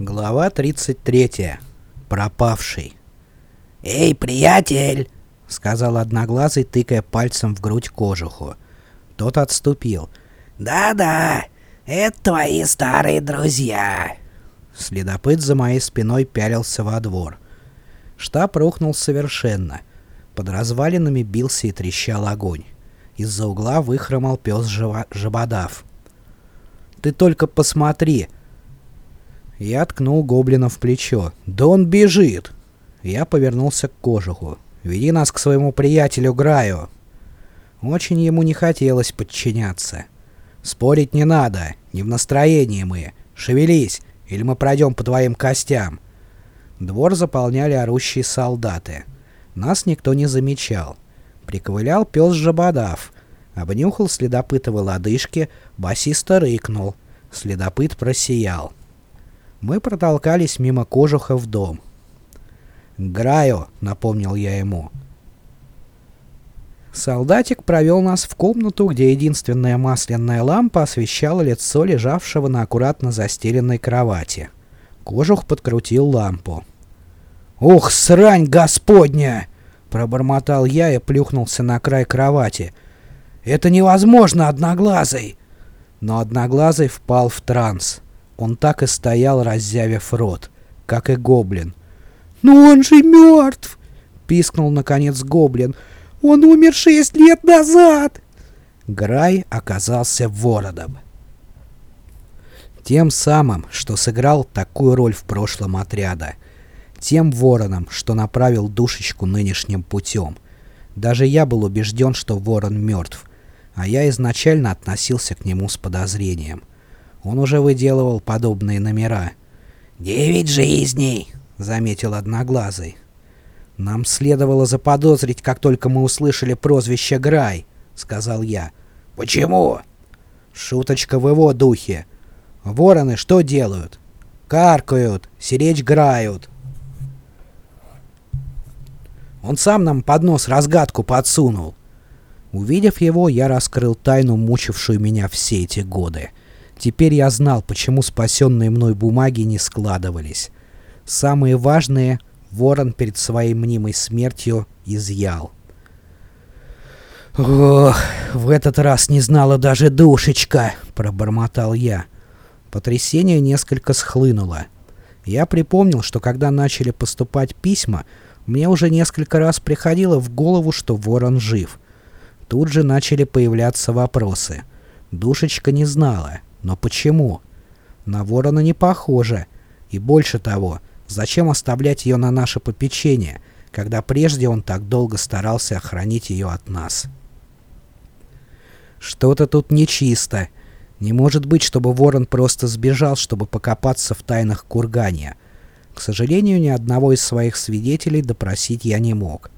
Глава 33. Пропавший. «Эй, приятель!» — сказал Одноглазый, тыкая пальцем в грудь кожуху. Тот отступил. «Да-да, это твои старые друзья!» Следопыт за моей спиной пялился во двор. Штаб рухнул совершенно. Под развалинами бился и трещал огонь. Из-за угла выхромал пес Жабодав. «Ты только посмотри!» Я ткнул гоблина в плечо. «Да он бежит!» Я повернулся к кожуху. «Веди нас к своему приятелю Граю!» Очень ему не хотелось подчиняться. «Спорить не надо, не в настроении мы. Шевелись, или мы пройдем по твоим костям!» Двор заполняли орущие солдаты. Нас никто не замечал. Приковылял пес Жабодав. Обнюхал следопытовы лодыжки, басисто рыкнул. Следопыт просиял. Мы протолкались мимо кожуха в дом. «Граю», — напомнил я ему. Солдатик провел нас в комнату, где единственная масляная лампа освещала лицо лежавшего на аккуратно застеленной кровати. Кожух подкрутил лампу. «Ух, срань господня!» — пробормотал я и плюхнулся на край кровати. «Это невозможно, Одноглазый!» Но Одноглазый впал в транс. Он так и стоял, раззявив рот, как и гоблин. «Но он же мертв!» — пискнул наконец гоблин. «Он умер шесть лет назад!» Грай оказался вородом. Тем самым, что сыграл такую роль в прошлом отряда. Тем вороном, что направил душечку нынешним путем. Даже я был убежден, что ворон мертв, а я изначально относился к нему с подозрением. Он уже выделывал подобные номера. «Девять жизней!» — заметил Одноглазый. «Нам следовало заподозрить, как только мы услышали прозвище Грай», — сказал я. «Почему?» «Шуточка в его духе. Вороны что делают? Каркают, сиречь грают». Он сам нам под нос разгадку подсунул. Увидев его, я раскрыл тайну, мучившую меня все эти годы. Теперь я знал, почему спасенные мной бумаги не складывались. Самые важные Ворон перед своей мнимой смертью изъял. «Ох, в этот раз не знала даже душечка!» — пробормотал я. Потрясение несколько схлынуло. Я припомнил, что когда начали поступать письма, мне уже несколько раз приходило в голову, что ворон жив. Тут же начали появляться вопросы. Душечка не знала. Но почему? На ворона не похоже. И больше того, зачем оставлять ее на наше попечение, когда прежде он так долго старался охранить ее от нас? Что-то тут нечисто. Не может быть, чтобы ворон просто сбежал, чтобы покопаться в тайнах кургания. К сожалению, ни одного из своих свидетелей допросить я не мог.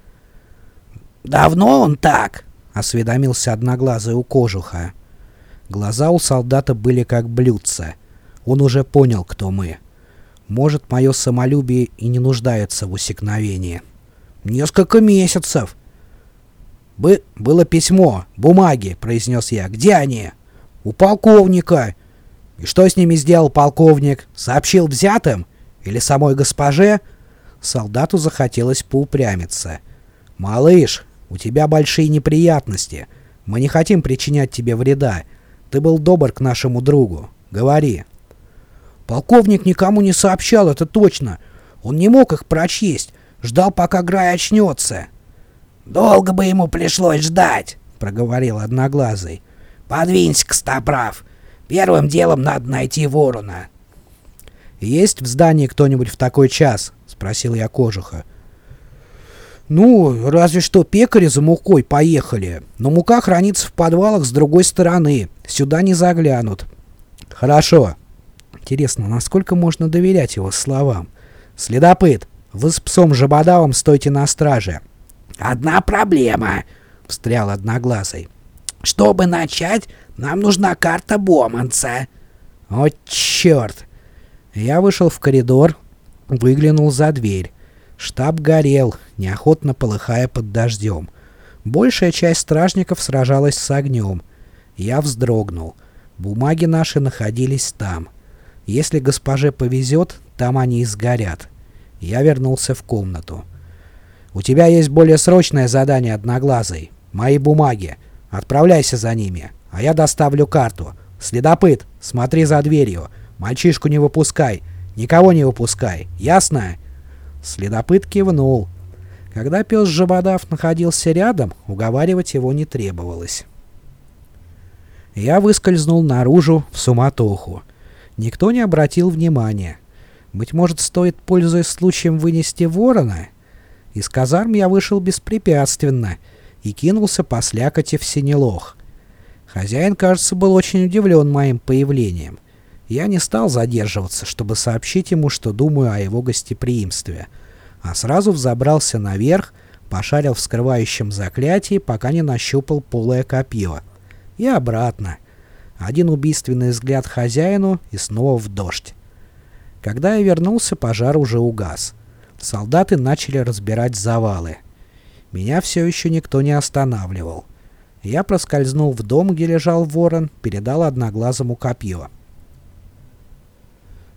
«Давно он так?» — осведомился одноглазый у кожуха. Глаза у солдата были как блюдца. Он уже понял, кто мы. Может, мое самолюбие и не нуждается в усекновении. Несколько месяцев. Бы было письмо, бумаги, произнес я. Где они? У полковника. И что с ними сделал полковник? Сообщил взятым? Или самой госпоже? Солдату захотелось поупрямиться. «Малыш, у тебя большие неприятности. Мы не хотим причинять тебе вреда. Ты был добр к нашему другу. Говори. Полковник никому не сообщал, это точно. Он не мог их прочесть. Ждал, пока Грай очнется. «Долго бы ему пришлось ждать», — проговорил Одноглазый. «Подвинься, Костоправ. Первым делом надо найти ворона». «Есть в здании кто-нибудь в такой час?» — спросил я кожуха. «Ну, разве что пекари за мукой поехали. Но мука хранится в подвалах с другой стороны. Сюда не заглянут». «Хорошо». Интересно, насколько можно доверять его словам? «Следопыт, вы с псом Жабодавом стойте на страже». «Одна проблема», — встрял Одноглазый. «Чтобы начать, нам нужна карта Боманца». «О, черт!» Я вышел в коридор, выглянул за дверь. Штаб горел, неохотно полыхая под дождем. Большая часть стражников сражалась с огнем. Я вздрогнул. Бумаги наши находились там. Если госпоже повезет, там они и сгорят. Я вернулся в комнату. «У тебя есть более срочное задание, Одноглазый. Мои бумаги. Отправляйся за ними, а я доставлю карту. Следопыт, смотри за дверью. Мальчишку не выпускай. Никого не выпускай. Ясно?» Следопыт кивнул. Когда пес Жабодав находился рядом, уговаривать его не требовалось. Я выскользнул наружу в суматоху. Никто не обратил внимания. Быть может, стоит, пользуясь случаем, вынести ворона? Из казарм я вышел беспрепятственно и кинулся по слякоти в синелох. Хозяин, кажется, был очень удивлен моим появлением. Я не стал задерживаться, чтобы сообщить ему, что думаю о его гостеприимстве, а сразу взобрался наверх, пошарил в скрывающем заклятии, пока не нащупал полое копье. И обратно. Один убийственный взгляд хозяину и снова в дождь. Когда я вернулся, пожар уже угас. Солдаты начали разбирать завалы. Меня все еще никто не останавливал. Я проскользнул в дом, где лежал ворон, передал одноглазому копье.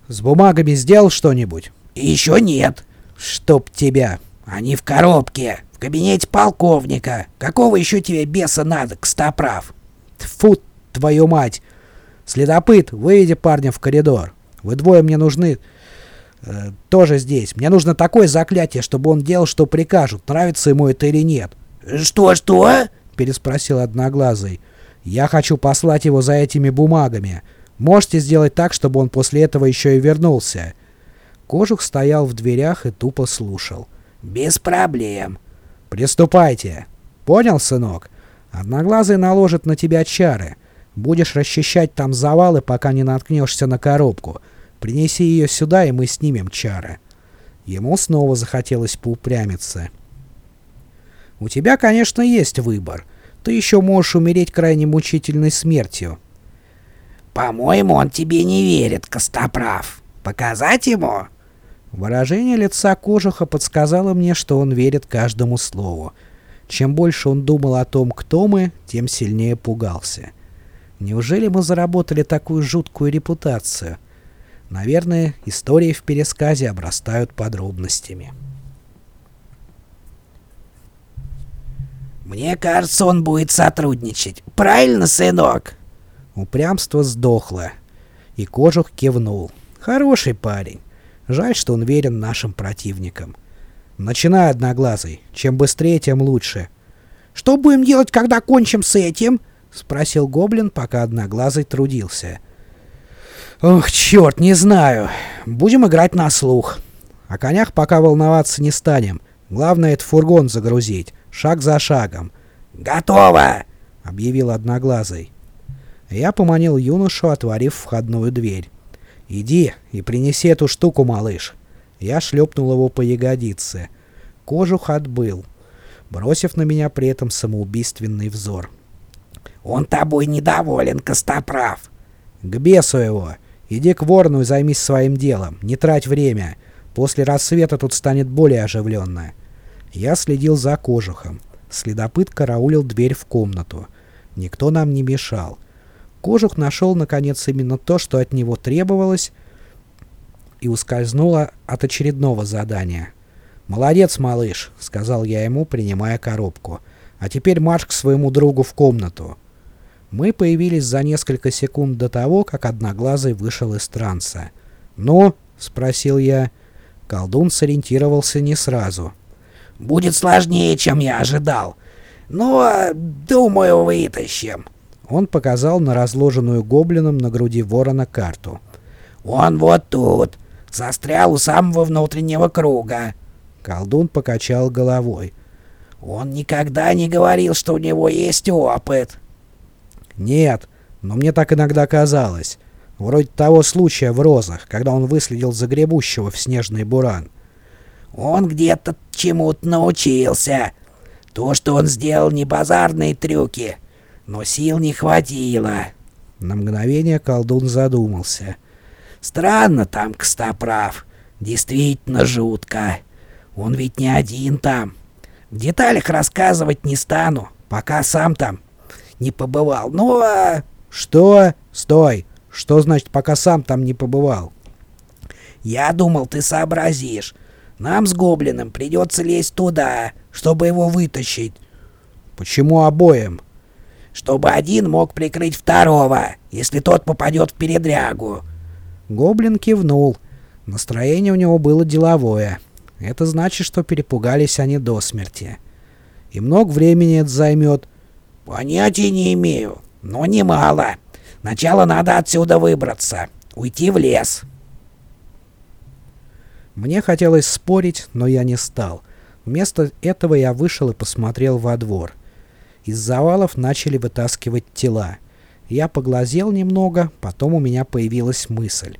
«С бумагами сделал что-нибудь?» «Еще нет». «Чтоб тебя! Они в коробке, в кабинете полковника. Какого еще тебе беса надо, Костоправ?» Тфу, твою мать! Следопыт, выведи парня в коридор. Вы двое мне нужны э, тоже здесь. Мне нужно такое заклятие, чтобы он делал, что прикажут, нравится ему это или нет. «Что-что?» — переспросил Одноглазый. «Я хочу послать его за этими бумагами. Можете сделать так, чтобы он после этого еще и вернулся?» Кожух стоял в дверях и тупо слушал. «Без проблем». «Приступайте. Понял, сынок? Одноглазый наложит на тебя чары. Будешь расчищать там завалы, пока не наткнешься на коробку. Принеси ее сюда, и мы снимем чары». Ему снова захотелось поупрямиться. «У тебя, конечно, есть выбор. Ты еще можешь умереть крайне мучительной смертью». «По-моему, он тебе не верит, Костоправ. Показать ему?» Выражение лица кожуха подсказало мне, что он верит каждому слову. Чем больше он думал о том, кто мы, тем сильнее пугался. Неужели мы заработали такую жуткую репутацию? Наверное, истории в пересказе обрастают подробностями. «Мне кажется, он будет сотрудничать. Правильно, сынок?» Упрямство сдохло. И Кожух кивнул. «Хороший парень. Жаль, что он верен нашим противникам. Начинай, Одноглазый. Чем быстрее, тем лучше». «Что будем делать, когда кончим с этим?» — спросил Гоблин, пока Одноглазый трудился. «Ох, черт, не знаю. Будем играть на слух. О конях пока волноваться не станем. Главное — это фургон загрузить, шаг за шагом». «Готово!» — объявил Одноглазый. Я поманил юношу, отворив входную дверь. «Иди и принеси эту штуку, малыш». Я шлепнул его по ягодице. Кожух отбыл, бросив на меня при этом самоубийственный взор. «Он тобой недоволен, Костоправ!» «К бесу его! Иди к Ворону и займись своим делом. Не трать время. После рассвета тут станет более оживленно». Я следил за кожухом. Следопыт караулил дверь в комнату. Никто нам не мешал. Кожух нашел, наконец, именно то, что от него требовалось, и ускользнула от очередного задания. «Молодец, малыш», — сказал я ему, принимая коробку. «А теперь марш к своему другу в комнату». Мы появились за несколько секунд до того, как Одноглазый вышел из транса. «Ну?» — спросил я. Колдун сориентировался не сразу. «Будет сложнее, чем я ожидал. Но, думаю, вытащим». Он показал на разложенную гоблином на груди ворона карту. «Он вот тут. Застрял у самого внутреннего круга». Колдун покачал головой. «Он никогда не говорил, что у него есть опыт». «Нет, но мне так иногда казалось. Вроде того случая в розах, когда он выследил загребущего в снежный буран». «Он где-то чему-то научился. То, что он сделал, не базарные трюки, но сил не хватило». На мгновение колдун задумался. «Странно там, Костоправ. Действительно жутко. Он ведь не один там. В деталях рассказывать не стану, пока сам там не побывал. Ну, а... Что? Стой! Что значит, пока сам там не побывал? Я думал, ты сообразишь. Нам с гоблином придется лезть туда, чтобы его вытащить. Почему обоим? Чтобы один мог прикрыть второго, если тот попадет в передрягу. Гоблин кивнул. Настроение у него было деловое. Это значит, что перепугались они до смерти. И много времени это займет. Понятия не имею, но немало. Сначала надо отсюда выбраться, уйти в лес. Мне хотелось спорить, но я не стал. Вместо этого я вышел и посмотрел во двор. Из завалов начали вытаскивать тела. Я поглазел немного, потом у меня появилась мысль.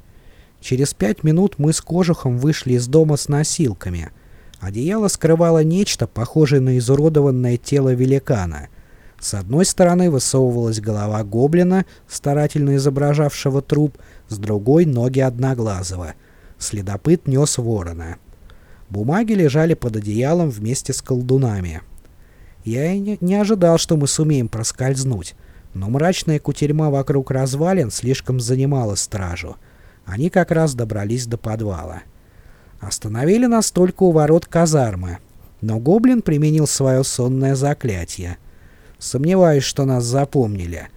Через пять минут мы с кожухом вышли из дома с носилками. Одеяло скрывало нечто, похожее на изуродованное тело великана. С одной стороны высовывалась голова гоблина, старательно изображавшего труп, с другой — ноги одноглазого. Следопыт нес ворона. Бумаги лежали под одеялом вместе с колдунами. Я и не, ожидал, что мы сумеем проскользнуть, но мрачная кутерьма вокруг развалин слишком занимала стражу — они как раз добрались до подвала. Остановили нас только у ворот казармы, но гоблин применил свое сонное заклятие. Сомневаюсь, что нас запомнили.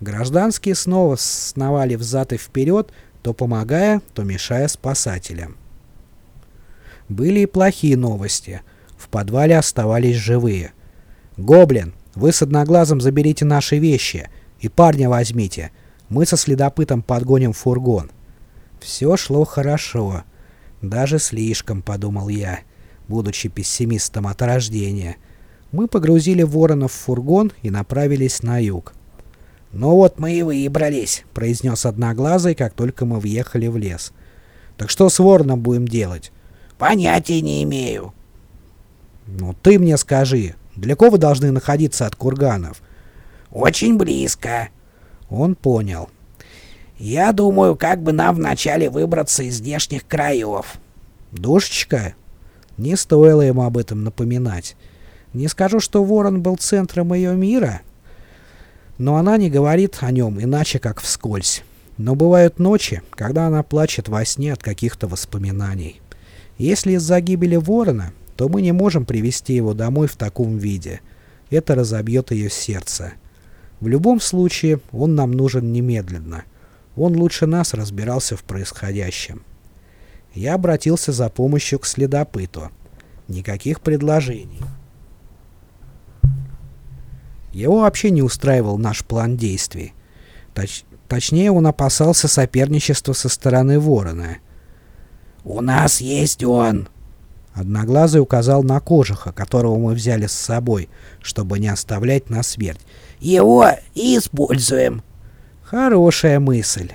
Гражданские снова сновали взад и вперед, то помогая, то мешая спасателям. Были и плохие новости. В подвале оставались живые. «Гоблин, вы с одноглазом заберите наши вещи и парня возьмите. Мы со следопытом подгоним фургон». Все шло хорошо. Даже слишком, подумал я, будучи пессимистом от рождения. Мы погрузили воронов в фургон и направились на юг. «Ну вот мы и выбрались», — произнес Одноглазый, как только мы въехали в лес. «Так что с вороном будем делать?» «Понятия не имею». «Ну ты мне скажи, далеко вы должны находиться от курганов?» «Очень близко». Он понял. Я думаю, как бы нам вначале выбраться из здешних краев. Душечка? Не стоило ему об этом напоминать. Не скажу, что Ворон был центром ее мира, но она не говорит о нем иначе, как вскользь. Но бывают ночи, когда она плачет во сне от каких-то воспоминаний. Если из-за гибели Ворона, то мы не можем привести его домой в таком виде. Это разобьет ее сердце. В любом случае, он нам нужен немедленно. Он лучше нас разбирался в происходящем. Я обратился за помощью к следопыту. Никаких предложений. Его вообще не устраивал наш план действий. Точ точнее, он опасался соперничества со стороны ворона. «У нас есть он!» Одноглазый указал на кожуха, которого мы взяли с собой, чтобы не оставлять на смерть. «Его используем!» Хорошая мысль.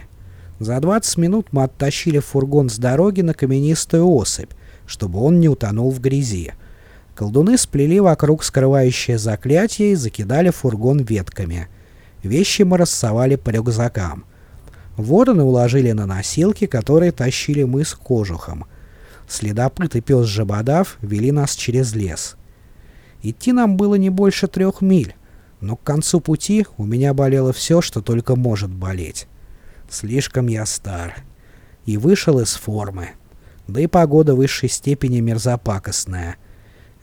За 20 минут мы оттащили фургон с дороги на каменистую осыпь, чтобы он не утонул в грязи. Колдуны сплели вокруг скрывающее заклятие и закидали фургон ветками. Вещи мы рассовали по рюкзакам. Вороны уложили на носилки, которые тащили мы с кожухом. Следопыт и пес Жабодав вели нас через лес. Идти нам было не больше трех миль, но к концу пути у меня болело все, что только может болеть. Слишком я стар. И вышел из формы. Да и погода высшей степени мерзопакостная.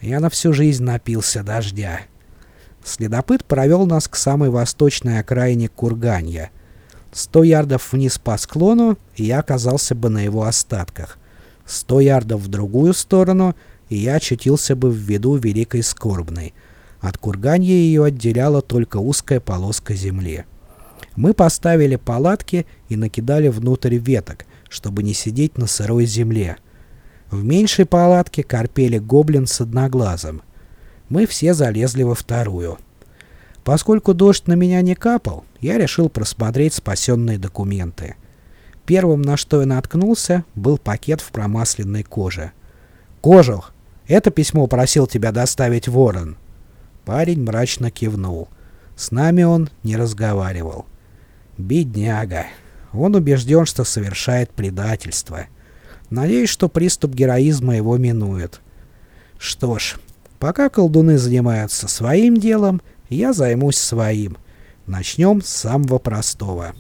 Я на всю жизнь напился дождя. Следопыт провел нас к самой восточной окраине Курганья. Сто ярдов вниз по склону, и я оказался бы на его остатках. Сто ярдов в другую сторону, и я очутился бы в виду Великой Скорбной — от курганья ее отделяла только узкая полоска земли. Мы поставили палатки и накидали внутрь веток, чтобы не сидеть на сырой земле. В меньшей палатке корпели гоблин с одноглазом. Мы все залезли во вторую. Поскольку дождь на меня не капал, я решил просмотреть спасенные документы. Первым, на что я наткнулся, был пакет в промасленной коже. «Кожух, это письмо просил тебя доставить ворон». Парень мрачно кивнул. С нами он не разговаривал. Бедняга. Он убежден, что совершает предательство. Надеюсь, что приступ героизма его минует. Что ж, пока колдуны занимаются своим делом, я займусь своим. Начнем с самого простого.